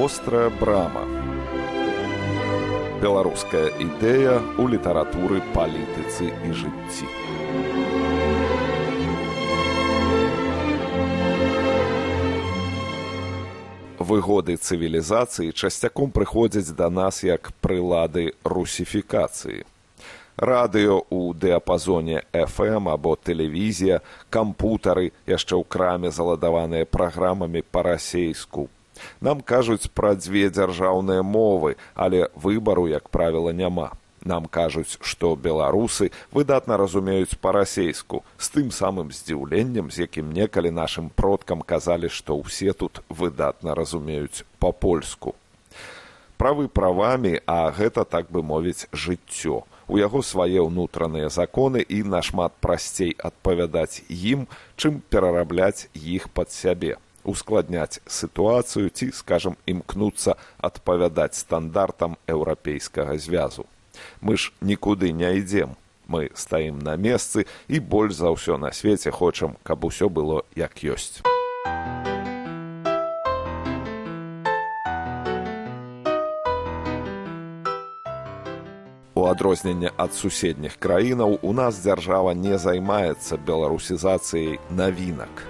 вострая брама. Беларуская ідэя ў літаратуры палітыцы і жыцці. Выгоды цывілізацыі часцяком прыходзяць да нас як прылады русіфікацыі. Радыё ў дыяпазоне FM або тэлевізія, кампутары яшчэ ў краме заладаваныя праграмамі па-расейску. Нам кажуць пра дзве дзяржаўныя мовы, але выбару, як правіла, няма. Нам кажуць, што беларусы выдатна разумеюць па-расейску, з тым самым здзіўленнем, з якім некалі нашым продкам казалі, што ўсе тут выдатна разумеюць па-польску. Правы правамі, а гэта так бы мовіць жыццё у яго свае ўнутраныя законы і нашмат прасцей адпавядаць ім, чым перарабляць іх пад сябе ускладняць сітуацыю ці скажам імкнуцца адпавядаць стандартам еўрапейскага звязу. Мы ж нікуды не ідзем. Мы стаім на месцы і больш за ўсё на свеце хочам каб усё было як ёсць. У адрозненне ад суседніх краінаў у нас дзяржава не займаецца беларусізацыяй навінак.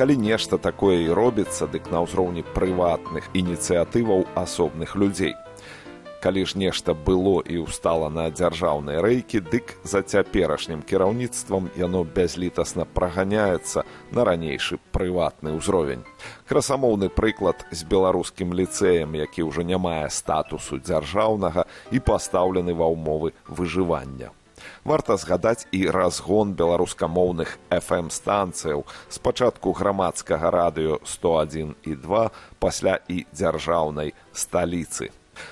Калі нешта такое і робіцца, дык на ўзроўні прыватных ініцыятываў асобных людзей. Калі ж нешта было і ўстала на дзяржаўныя рэйкі дык за цяперашнім кіраўніцтвам яно бязлітасна праганяецца на ранейшы прыватны ўзровень. Красамоўны прыклад з беларускім ліцэем які ўжо не мае статусу дзяржаўнага і пастаўлены ва ўмовы выжывання Варта згадаць і разгон беларускамоўных FM станцыяў спачатку грамадскага радыё 101 і 2 пасля і дзяржаўнай сталіцы.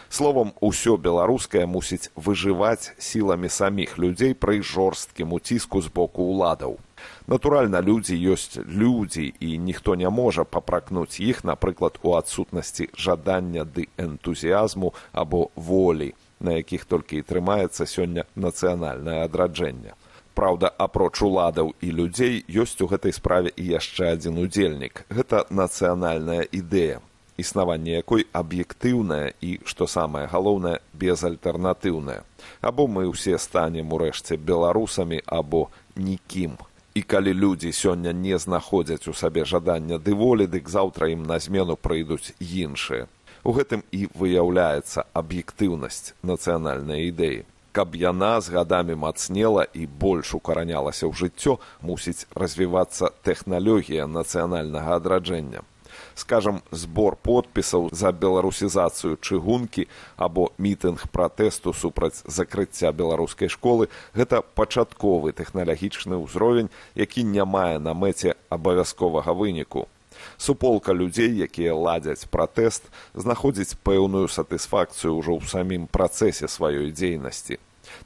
Словом усё беларускае мусіць выжываць сіламі саміх людзей пры жорсткім уціску з боку ўладаў. Натуральна людзі ёсць людзі і ніхто не можа папракнуць іх напрыклад у адсутнасці жадання ды энтузіязму або волі на якіх толькі і трымаецца сёння нацыянальнае адраджэнне. Праўда, апроч уладаў і людзей ёсць у гэтай справе і яшчэ адзін удзельнік. Гэта нацыянальная ідэя існаванне якой аб'ектыўнае і што самае галоўнае безальтэрнатыўнае. Або мы ўсе станем урэшце беларусамі або нікім. І калі людзі сёння не знаходзяць у сабе жадання ды волі дык заўтра ім на змену прыйдуць іншыя у гэтым і выяўляецца аб'ектыўнасць нацыянальнай ідэі. Каб яна з гадамі мацнела і больш укаранялася ў жыццё мусіць развівацца тэхналогія нацыянальнага адраджэння. Скажам збор подпісаў за беларусізацыю чыгункі або мітынг пратэсту супраць закрыцця беларускай школы гэта пачатковы тэхналагічны ўзровень які не мае на мэце абавязковага выніку суполка людзей якія ладзяць пратэст знаходзіць пэўную сатысфакцыю ўжо ў самім працэсе сваёй дзейнасці.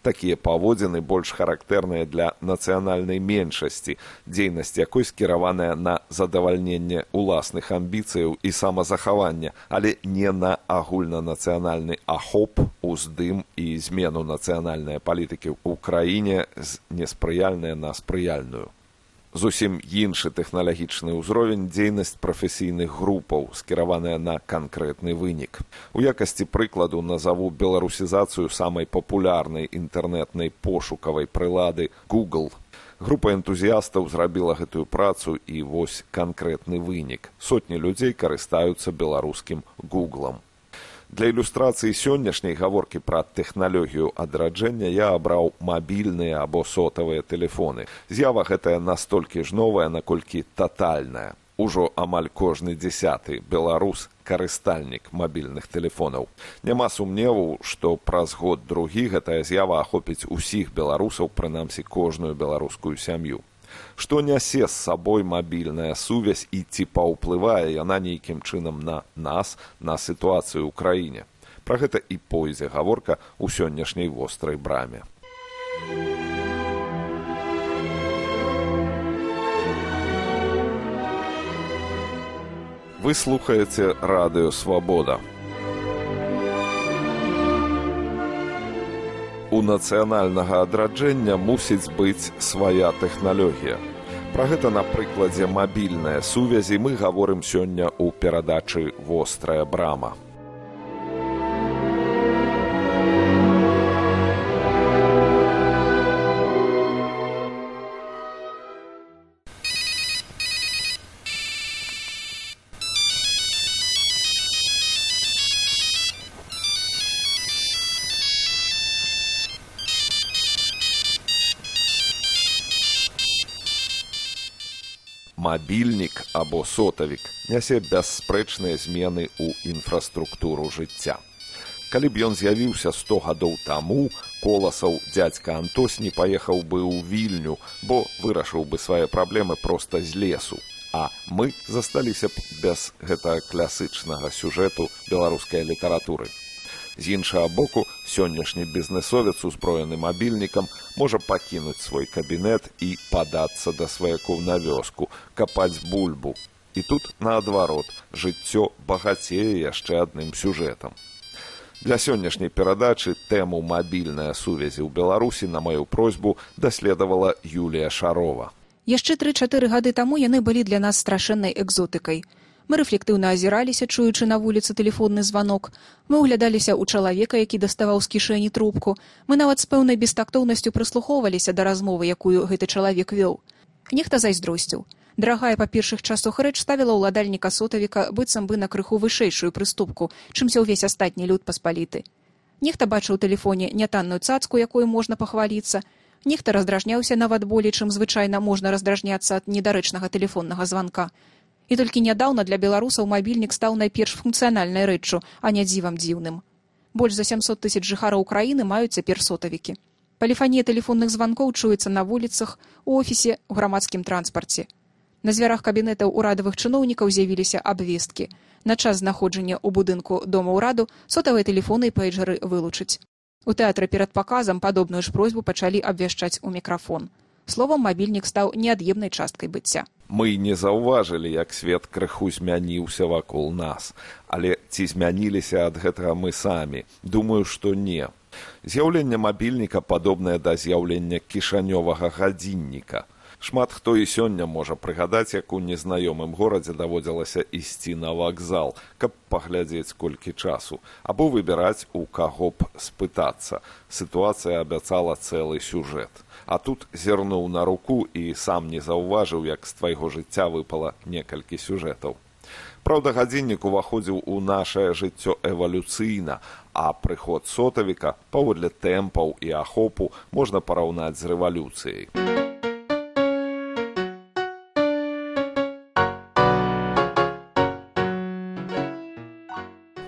Такія паводзіны больш характэрныя для нацыянальнай меншасці дзейнасць якой скіраваная на задавальненне ўласных амбіцыяў і самазахавання але не на агульнанацыянальны ахоп уздым і змену нацыянальнай палітыкі ў краіне з неспрыяльная на спрыяльную зусім іншы тэхналагічны ўзровень дзейнасць прафесійных групаў скіраваная на канкрэтны вынік. У якасці прыкладу назаву беларусізацыю самай папулярнай інтэрнэтнай пошукавай прылады google. Група энтузіястаў зрабіла гэтую працу і вось канкрэтны вынік. Сотні людзей карыстаюцца беларускім гуглам Для ілюстрацыі сённяшняй гаворкі пра тэхналогію адраджэння я абраў мабільныя або сотавыя тэлефоны. З'ява гэтая настолькі ж новая, наколькі татальная. Ужо амаль кожны дзясяты беларус карыстальнік мабільных тэлефонаў. Няма сумневу, што праз год другі гэтая з'ява ахопіць усіх беларусаў прынамсі кожную беларускую сям'ю што нясе з сабой мабільная сувязь і ці паўплывае яна нейкім чынам на нас на сітуацыю ў краіне пра гэта і пойдзе гаворка ў сённяшняй вострай браме. Вы слухаеце радыё свабода у нацыянальнага адраджэння мусіць быць свая тэхналогія. Пра гэта на прыкладзе мабільнай сувязі мы гаворым сёння ў перадачы вострая брама. Мабільнік або сотавік нясе бясспрэчныя змены ў інфраструктуру жыцця. Калі б ён з'явіўся сто гадоў таму, коласаў дзядзька Антос не паехаў бы ў вільню, бо вырашыў бы свае праблемы проста з лесу. А мы засталіся б без гэтага класычнага сюжэту беларускай літаратуры. З іншага боку, сённяшні бізнесовец узброены мабільнікам можа пакінуць свой кабінет і падацца да сваякоў на вёску, капаць бульбу. І тут наадварот жыццё багацее яшчэ адным сюжэтам. Для сённяшняй перадачы тэму мабільная сувязі ў Беларусі на маю просьбу даследавала Юлія Шарова. Яшчэ тры-чатыры гады таму яны былі для нас страшэннай экзотыкай. Мы рэфлектыўна азіраліся, чуючы на вуліцы тэлефонны званок. Мы ўглядаліся ў чалавека, які даставаў з кішэні трубку. Мы нават з пэўнай бестактоўнасцю прыслухоўваліся да размовы, якую гэты чалавек вёў. Нехта зайздросціў. Дарагая па першых часах рэч ставіла ўладальніка сотавіка быццам бы на крыху вышэйшую прыступку, чымся ўвесь астатні люд паспаліты. Нехта бачыў у тэлефоне нятанную цацку, якую можна пахваліцца. Нехта раздражняўся нават болей, чым звычайна можна раздражняцца ад недарэчнага тэлефоннага званка. І толькі нядаўна для беларусаў мабільнік стаў найперш функцыянальнай рэччу, а не дзівам дзіўным. Больш за 700 тысяч жыхараў краіны маюць цяпер сотавікі. Паліфанія тэлефонных званкоў чуецца на вуліцах, у офісе, у грамадскім транспарце. На звярах кабінетаў урадавых чыноўнікаў з'явіліся абвесткі. На час знаходжання ў будынку дома ўраду сотавыя тэлефоны і пейджары вылучыць. У тэатры перад паказам падобную ж просьбу пачалі абвяшчаць у мікрафон. Словам мабільнік стаў неад'емнай часткай быцця. Мы не заўважылі, як свет крыху змяніўся вакол нас, але ці змяніліся ад гэтага мы самі, думаю, што не. З'яўленне мабільніка падобнае да з'яўлення кішанёвага гадзінніка. Шмат хто і сёння можа прыгадаць, як у незнаёмым горадзе даводзілася ісці на вакзал, каб паглядзець колькі часу, або выбіраць у каго б спытацца. Сітуацыя абяцала цэлы сюжэт а тут зірнуў на руку і сам не заўважыў, як з твайго жыцця выпала некалькі сюжэтаў. Праўда, гадзіннік уваходзіў у нашае жыццё эвалюцыйна, а прыход сотавіка паводле тэмпаў і ахопу можна параўнаць з рэвалюцыяй.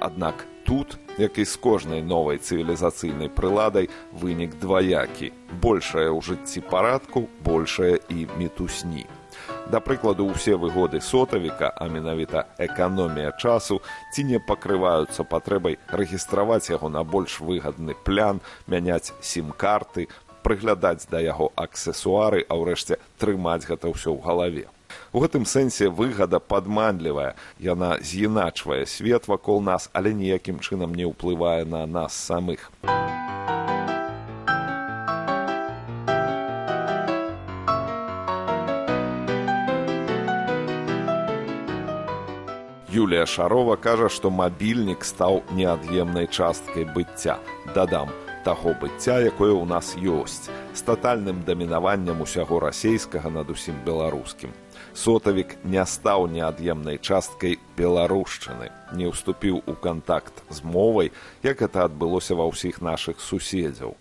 Аднак тут як і з кожнай новай цывілізацыйнай прыладай вынік дваякі большая ў жыцці парадку большая і мітусні. Да прыкладу ўсе выгоды сотавіка а менавіта эканомія часу ці не пакрываюцца патрэбай рэгістраваць яго на больш выгадны плян мяняць сім-карты прыглядаць да яго аксесуары а ўрэшце трымаць гэта ўсё ў галаве У гэтым сэнсе выгада падманлівая. Яна з'іначвае свет вакол нас, але ніякім чынам не ўплывае на нас самых. Юлія Шарова кажа, што мабільнік стаў неад'емнай часткай быцця. Дадам таго быцця, якое ў нас ёсць, з татальным дамінаваннем усяго расейскага над усім беларускім сотавік не стаў неад'емнай часткай беларушчыны не ўступіў у кантакт з мовай як это адбылося ва ўсіх нашых суседзяў.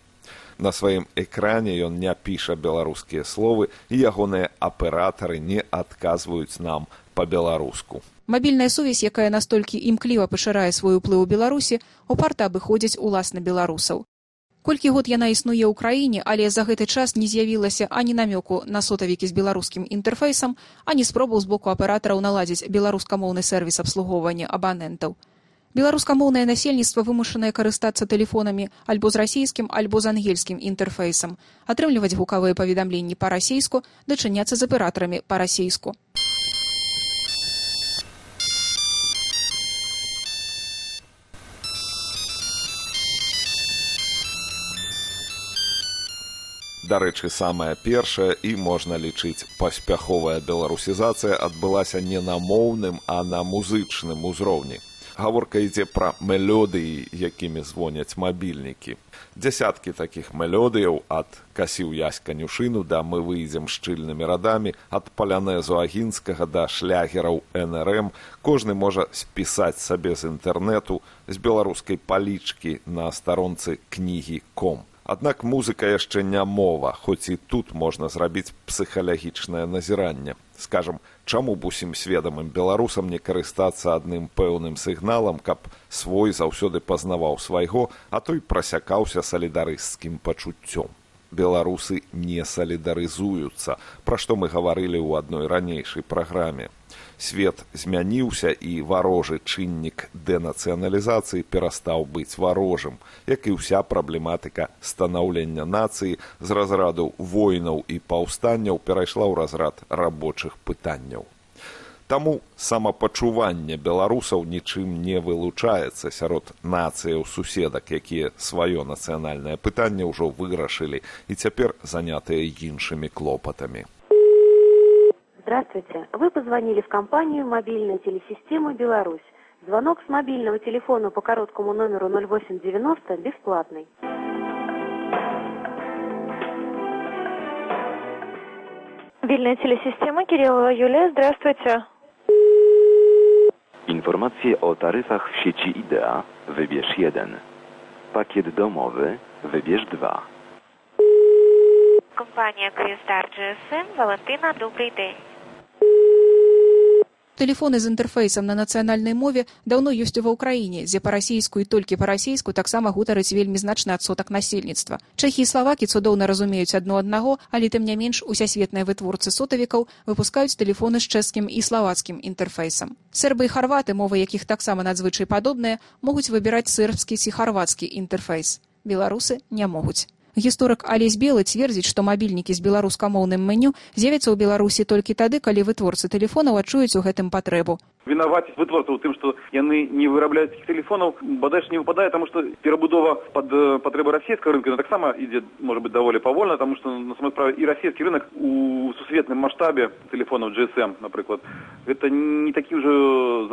На сваім экране ён не піша беларускія словы і ягоныя аператары не адказваюць нам па-беларуску. Мабільная сувязь якая настолькі імкліва пашырае свой уплыў у беларусі упарта абыходзіць уласна беларусаў Колькі год яна існуе ў краіне, але за гэты час не з'явілася ані намёку на сотавікі з беларускім інтэрфейсам, ані спробаў з боку аператараў наладзіць беларускамоўны сервіс абслугоўвання абанентаў. Беларускамоўнае насельніцтва вымушанае карыстацца тэлефонамі альбо з расійскім альбо з ангельскім інтэрфейсам, атрымліваць гукавыя паведамленні па-расейску, дачыняцца з аператарамі па-расейску. Дарэчы, самая першая і можна лічыць паспяховая беларусізацыя адбылася не на моўным, а на музычным узроўні. Гаворка ідзе пра мелодыі, якімі звоняць мабільнікі. Дзясяткі такіх мелодыяў ад касіў ясь канюшыну да мы выйдзем шчыльнымі радамі ад палянезу агінскага да шлягераў нрм кожны можа спісаць сабе з інтэрнэту з беларускай палічкі на старонцы кнігі ком. Аднак музыка яшчэ не мова, хоць і тут можна зрабіць псіхалагічнае назіранне. Скажам, чаму б усім сведамым беларусам не карыстацца адным пэўным сігналам, каб свой заўсёды пазнаваў свайго, а той прасякаўся салідарысцкім пачуццём. Беларусы не салідарызуюцца, пра што мы гаварылі ў адной ранейшай праграме свет змяніўся і варожы чыннік дэнацыяналізацыі перастаў быць варожым, як і ўся праблематыка станаўлення нацыі з разраду войнаў і паўстанняў перайшла ў разрад рабочых пытанняў. Таму самапачуванне беларусаў нічым не вылучаецца сярод нацыяў суседак, якія сваё нацыянальнае пытанне ўжо вырашылі і цяпер занятыя іншымі клопатамі. Здравствуйте. Вы позвонили в компанию «Мобильная телесистема Беларусь». Звонок с мобильного телефона по короткому номеру 0890 бесплатный. Мобильная телесистема Кириллова Юлия, здравствуйте. Informacje o taryfach w sieci IDEA wybierz 1. Pakiet domowy wybierz 2. Компанія Київстар GSM, Валентина, добрий день. Тэлефоны з інтэрфейсам на нацыянальнай мове даўно ёсць ува ўкраіне, дзе па-расійску і толькі па-расійску таксама гутарыць вельмі значны адсотак насельніцтва. Чэхі і славакі цудоўна разумеюць адно аднаго, але тым не менш усясветныя вытворцы сотавікаў выпускаюць тэлефоны з чэшскім і славацкім інтэрфейсам. Сербы і харваты, мовы якіх таксама надзвычай падобныя, могуць выбіраць сербскі ці харвацкі інтэрфейс. Беларусы не могуць. Гісторык Алесь Белы цвердзіць, што мабільнікі з беларускамоўным меню з'явяцца ў Беларусі толькі тады, калі вытворцы тэлефонаў адчуюць у гэтым патрэбу. Вінаваціць вытворцаў тым, што яны не вырабляюць такіх тэлефонаў, бадаеш не выпадае, таму што перабудова пад патрэбы расійскага рынка таксама ідзе можа быць даволі павольна, таму што на самой справе і расійскі рынок у сусветным маштабе тэлефонаў GSM, напрыклад, гэта не такі ўжо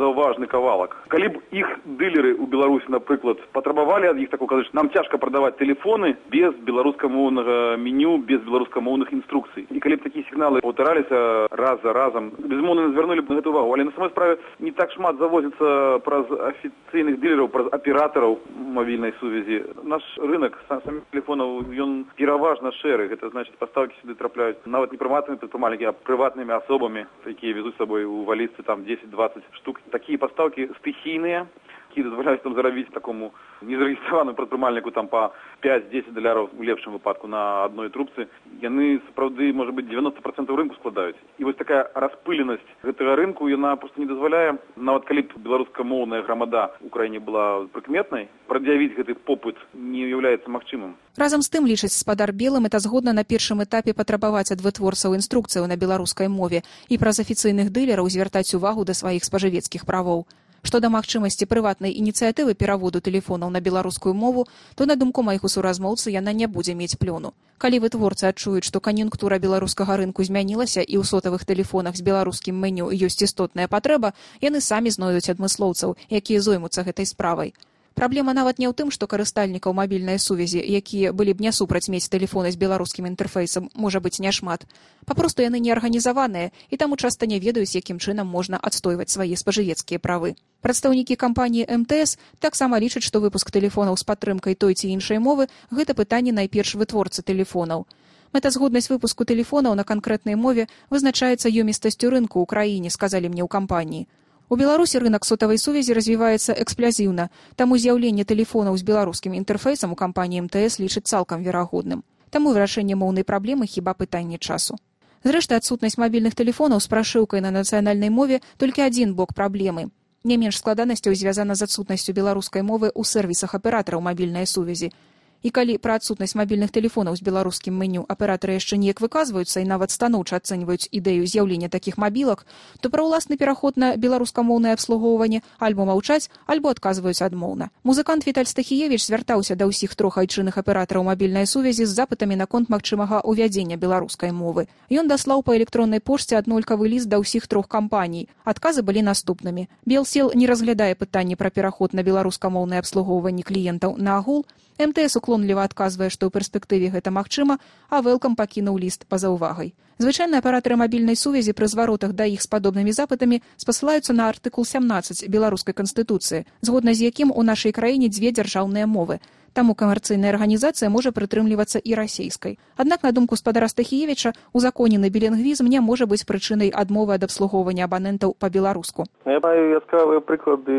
заўважны кавалак. Калі б іх дылеры ў Беларусі, напрыклад, патрабавалі ад іх такого казаць, нам цяжка прадаваць тэлефоны без беларускамоўнага меню без беларускамоўных інструкцый і калі б такія сігналы паўтараліся раз за разам безмоўна звярнулі б на гэту увагу але на самой справе не так шмат завозіцца праз афіцыйных дылераў праз аператараў мабільнай сувязі наш рынок самих телефонаў ён пераважна шэры гэта значит пастаўкі сюды трапляюць нават не прыматымі прадпрымальнікі а прыватнымі асобамі якія везуць сабой у валісцы там десять двадцать штук. Такія пастаўкі стыхійныя які дазваляюць там зарабіць такому незарэгістраваным прадпрымальніку там па пять десять даляраў у лепшым выпадку на адной трубцы яны сапраўды можа быть девяносто процентов рынку складаюць і вось такая распыленасць гэтага рынку яна просто не дазваляе нават калі беларускамоўная грамада краіне была прыкметнай прад'явіць гэты попыт не ўяўляецца магчымым разам з тым лічыць спадар белым это згодна на першым этапе патрабаваць ад вытворцаў інструкцыяў на беларускай мове і праз афіцыйных дылераў звяртаць увагу да сваіх спажывецкіх правоў Што да магчымасці прыватнай ініцыятывы пераводу тэлефонаў на беларускую мову, то на думку маіх суразмоўцы яна не будзе мець плёну. Калі вытворцы адчуюць, што кан'юнктура беларускага рынку змянілася і ў сотавых тэлефонах з беларускім меню ёсць істотная патрэба, яны самі знойдуць адмыслоўцаў, якія зоймуцца гэтай справай. Праблема нават не ў тым, што карыстальнікаў мабільнай сувязі, якія былі б не супраць мець тэлефоны з беларускім інтэрфейсам, можа быць няшмат. Папросту яны не арганізаваныя і таму часта не ведаюць, якім чынам можна адстойваць свае спажывецкія правы. Прадстаўнікі кампаніі МТС таксама лічаць, што выпуск тэлефонаў з падтрымкай той ці іншай мовы гэта пытанне найперш вытворцы тэлефонаў. Мэтазгоднасць выпуску тэлефонаў на канкрэтнай мове вызначаецца ёмістасцю рынку ў краіне, сказалі мне ў кампаніі. У беларусі рынок сотавай сувязі развіваецца эксплязіўна таму з'яўленне тэлефонаў з беларускім інтэрфейсам у кампаніі мтс лічыць цалкам верагодным таму вырашэнне моўнай праблемы хіба пытанне часу. Зрэшты адсутнасць мабільных тэлефонаў з прашыўкай на нацыянальнай мове толькі адзін бок праблемы не менш складанасцяў звязана з адсутнасцю беларускай мовы ў сервісах аператараў мабільнай сувязі І калі пра адсутнасць мабільных тэлефонаў з беларускім меню аператары яшчэ неяк выказваюцца і нават станоўча ацэньваюць ідэю з'яўлення такіх мабілак, то пра ўласны пераход на беларускамоўнае абслугоўванне альбо маўчаць, альбо адказваюць адмоўна. Музыкант Віталь Стахіевіч звяртаўся да ўсіх трох айчынных аператараў мабільнай сувязі з запытамі наконт магчымага ўвядзення беларускай мовы. Ён даслаў па электроннай пошце аднолькавы ліст да ўсіх трох кампаній. Адказы былі наступнымі. Белсел не разглядае пытанні пра пераход на беларускамоўнае абслугоўванне кліентаў на агул, МТС уклонліва адказвае, што ў перспектыве гэта магчыма, а вэлкам пакінуў ліст па-за ўвагай. Звычайныя аператары мабільнай сувязі пры зваротах да іх з падобнымі запытамі спасылаюцца на артыкул 17 беларускай канстытуцыі, згодна з якім у нашай краіне дзве дзяржаўныя мовы. Таму камерцыйная арганізацыя можа прытрымлівацца і расійскай. Аднак на думку спадара Стахіевіча, узаконены біленгвізм не можа быць прычынай адмовы ад абслугоўвання абанентаў па-беларуску. Я маю яскравыя прыклады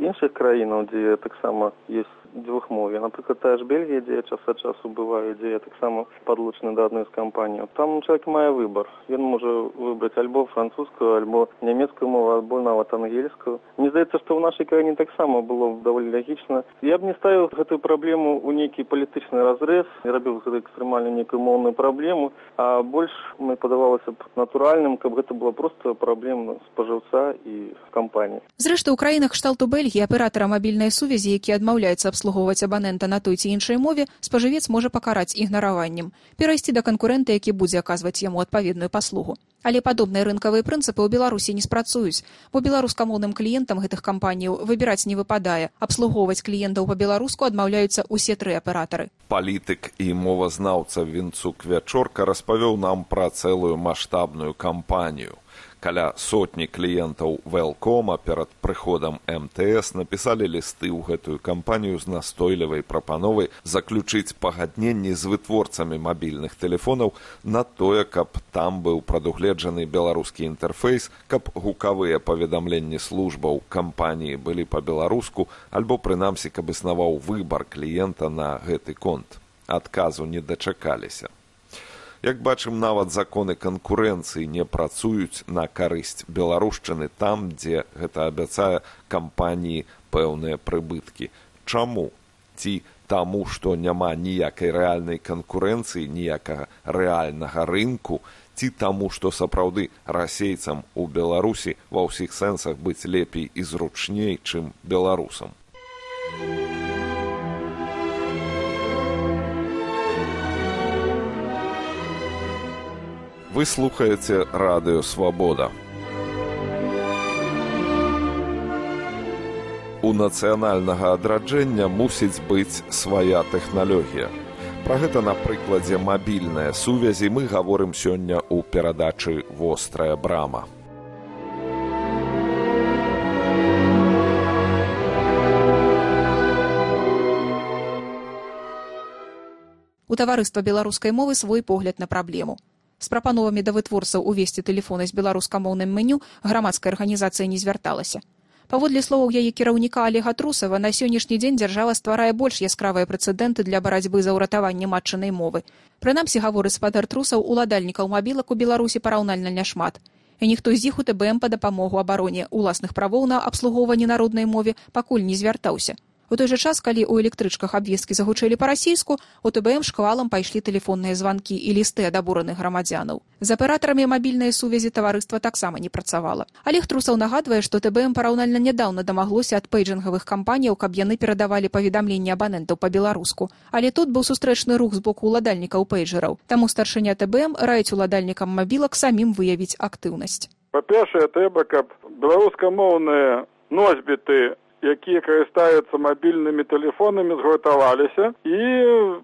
іншых краінаў, дзе таксама ёсць двухмове напрыклад тая ж бельгія дзе час ад часу бываю дзе я таксама падлучаны да адной з кампаній. Там чалавек мае выбар. Ён можа выбраць альбо французскую альбо нямецкую мову альбо нават ангельскую. Мне здаецца што ў нашай краіне таксама было даволі лагічна я б не ставіў гэтую праблему ў нейкі палітычны разрэз не рабіў гэта экстрэмальна нейкую моўную праблему а больш мне падавалася б натуральным каб гэта была проста праблема спажыўца і кампаніі. Зрэшты ў краінах кшталту бельгіі аператара мабільнай сувязі які адмаўляецца абслуг абслугоўваць абанента на той ці іншай мове спажывец можа пакараць ігнараваннем перайсці да канкурэнта які будзе аказваць яму адпаведную паслугу. Але падобныя рынкавыя прынцыпы ў беларусі не спрацуюць бо беларускамоўным кліентам гэтых кампаніяў выбіраць не выпадае. Абслугоўваць кліентаў па-беларуску адмаўляюцца ўсе тры аператары. Палітык і мовазнаўца вінцук вячорка распавёў нам пра цэлую маштабную кампанію каля сотні кліентаў вэлкома перад прыходам мтс напісалі лісты ў гэтую кампанію з настойлівай прапановай заключыць пагадненні з вытворцамі мабільных тэлефонаў на тое каб там быў прадугледжаны беларускі інтэрфейс каб гукавыя паведамленні службаў кампаніі былі па-беларуску альбо прынамсі каб існаваў выбар кліента на гэты конт. Адказу не дачакаліся Як бачым, нават законы канкурэнцыі не працуюць на карысць беларушчыны там, дзе гэта абяцае кампаніі пэўныя прыбыткі. Чаму? Ці таму, што няма ніякай рэальнай канкурэнцыі, ніякага рэальнага рынку, ці таму, што сапраўды расейцам у Беларусі ва ўсіх сэнсах быць лепей і зручней, чым беларусам. Вы слухаеце радыё свабода. У нацыянальнага адраджэння мусіць быць свая тэхналогія. Пра гэта на прыкладзе мабільнай сувязі мы гаворым сёння ў перадачы вострая брама. У таварыства беларускай мовы свой погляд на праблему з прапановамі да вытворцаў увесці тэлефоны з беларускамоўным меню грамадская арганізацыя не звярталася. Паводле словаў яе кіраўніка олега трусава на сённяшні дзень дзяржава стварае больш яскравыя прэцэдэнты для барацьбы за ўратаванне матчынай мовы. Прынамсі гаворы спадар трусаў уладальнікаў мабілак у беларусі параўнальна няшмат і ніхто з іх у тбм па дапамогу абароне уласных правоў на абслугоўванне народнай мове пакуль не звяртаўся У той жа час, калі ў электрычках абвесткі загучэлі па-расійску, у ТБМ шквалам пайшлі тэлефонныя званкі і лісты ад абураных грамадзянаў. З аператарамі мабільнай сувязі таварыства таксама не працавала. Алег трусаў нагадвае, што ТБМ параўнальна нядаўна дамаглося ад пейджынгавых кампаніяў, каб яны перадавалі паведамленні абанентаў па-беларуску. Але тут быў сустрэчны рух з боку ўладальнікаў пейджераў. Таму старшыня ТБМ раіць уладальнікам мабілак самім выявіць актыўнасць. Па-першае, трэба, каб беларускамоўныя носьбіты якія карыстаюцца мабільнымі тэлефонамі згуртаваліся і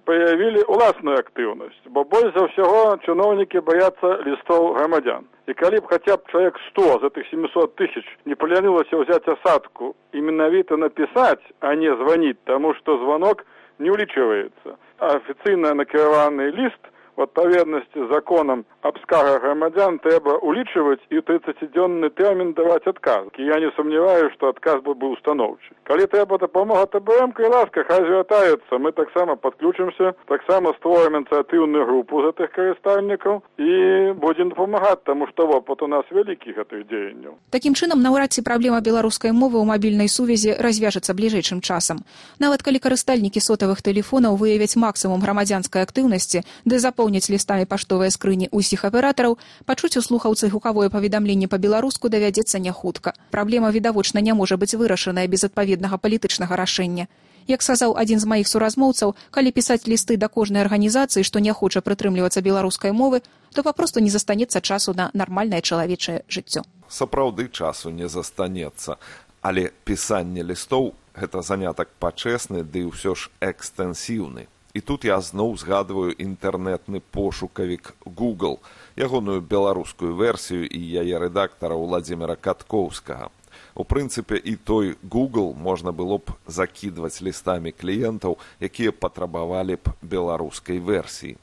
праявілі ўласную актыўнасць. Бо больш за ўсяго чыноўнікі баяцца лістоў грамадзян. І калі б хаця б чалавек сто з гэтых семьсот тысяч не палянілася ўзяць асадку і менавіта напісаць а не званіць таму што званок не ўлічваецца. Афіцыйна накіраваны ліст в адпаведнасці з законам аб скаргах грамадзян трэба улічваць і 30дзённы тэрмін даваць адказ і я не сумняваю што адказ бы быў устаноўчы калі трэба дапамога тбм кай ласка хай звяртаюцца мы таксама падключымся таксама створым ініцыятыўную групу гэтых карыстальнікаў і будзем дапамагаць таму што вопыт у нас вялікі гэтых дзеянняў такім чынам наўрад ці праблема беларускай мовы ў мабільнай сувязі развяжацца бліжэйшым часам. Нават калі карыстальнікі сотавых тэлефонаў выявяць максімум грамадзянскай актыўнасці ды запоўняць лістамі паштовыя скрыні ўсіх аператараў пачуць у слухаўцы гукавое паведамленне па-беларуску давядзецца не хутка праблема відавочна не можа быць вырашаная без адпаведнага палітычнага рашэння. Як сказаў адзін з маіх суразмоўцаў калі пісаць лісты да кожнай арганізацыі што не хоча прытрымлівацца беларускай мовы то папросту не застанецца часу на нармальнае чалавечае жыццё. Сапраўды часу не застанецца. Але пісанне лістоў гэта занятак пачэсны ды ўсё ж экстэнсіўны і тут я зноў згадваю інтэрнетны пошукавік google ягоную беларускую версію і яе рэдактара владимира каткоўскага у прынцыпе і той google можна было б закідваць лістамі кліентаў якія патрабавалі б беларускай версіі.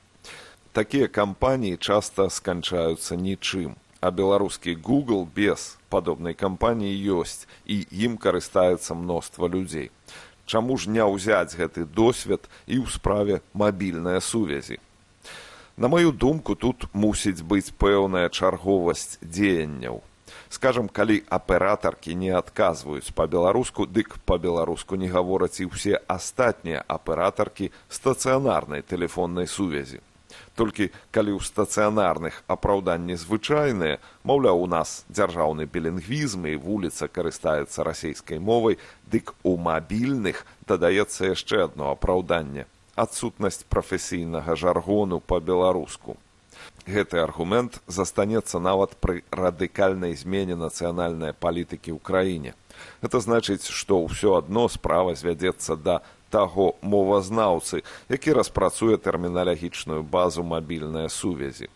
Такія кампаніі часта сканчаюцца нічым а беларускі google без падобнай кампаніі ёсць і ім карыстаецца мноства людзей чаму ж не ўзяць гэты досвед і ў справе мабільнай сувязі. На маю думку, тут мусіць быць пэўная чарговасць дзеянняў. Скажам, калі аператаркі не адказваюць па-беларуску, дык па-беларуску не гавораць і ўсе астатнія аператаркі стацыянарнай тэлефоннай сувязі толькі калі ў стацыянарных апраўданні звычайныя маўляў у нас дзяржаўны білінгвізм і вуліца карыстаецца расійскай мовай дык у мабільных дадаецца яшчэ адно апраўданне адсутнасць прафесійнага жаргону па-беларуску. Гэты аргумент застанецца нават пры радыкальнай змене нацыянальнай палітыкі ў краіне. Гэта значыць што ўсё адно справа звядзецца да таго мовазнаўцы, які распрацуе тэрміналагічную базу мабільнай сувязі.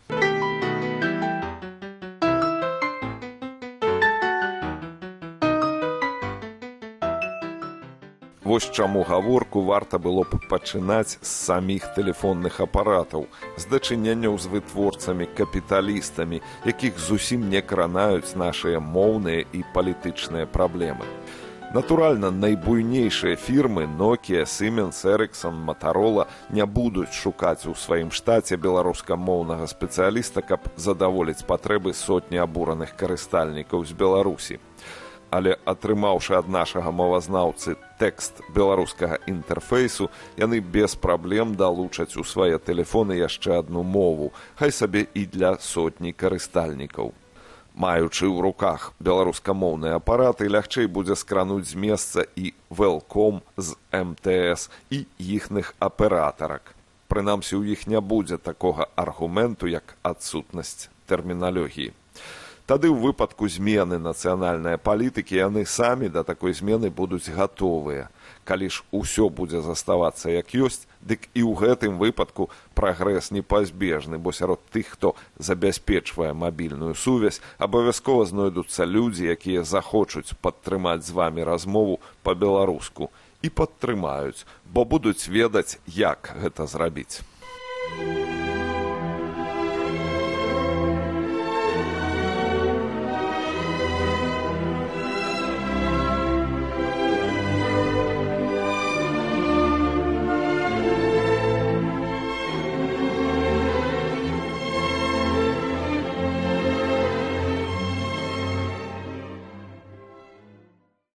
Вось чаму гаворку варта было б пачынаць з саміх тэлефонных апаратаў, з дачыненняў з вытворцамі капіталістамі, якіх зусім не кранаюць нашыя моўныя і палітычныя праблемы. Натуральна, найбуйнейшыя фірмы Nokia, Siemens, Ericsson, Motorola не будуць шукаць у сваім штаце беларускамоўнага спецыяліста, каб задаволіць патрэбы сотні абураных карыстальнікаў з Беларусі. Але атрымаўшы ад нашага мовазнаўцы тэкст беларускага інтэрфейсу, яны без праблем далучаць у свае тэлефоны яшчэ адну мову, хай сабе і для сотні карыстальнікаў маючы ў руках беларускамоўныя апараты лягчэй будзе скрануць з месца і велком з мтс і іхных аператарак прынамсі ў іх не будзе такога аргументу як адсутнасць тэрміналогіі тады ў выпадку змены нацыянальнай палітыкі яны самі да такой змены будуць гатовыя. Калі ж усё будзе заставацца як ёсць дык і ў гэтым выпадку прагрэс непазбежны бо сярод тых хто забяспечвае мабільную сувязь абавязкова знойдуцца людзі якія захочуць падтрымаць з вами размову па беларуску і падтрымаюць бо будуць ведаць як гэта зрабіць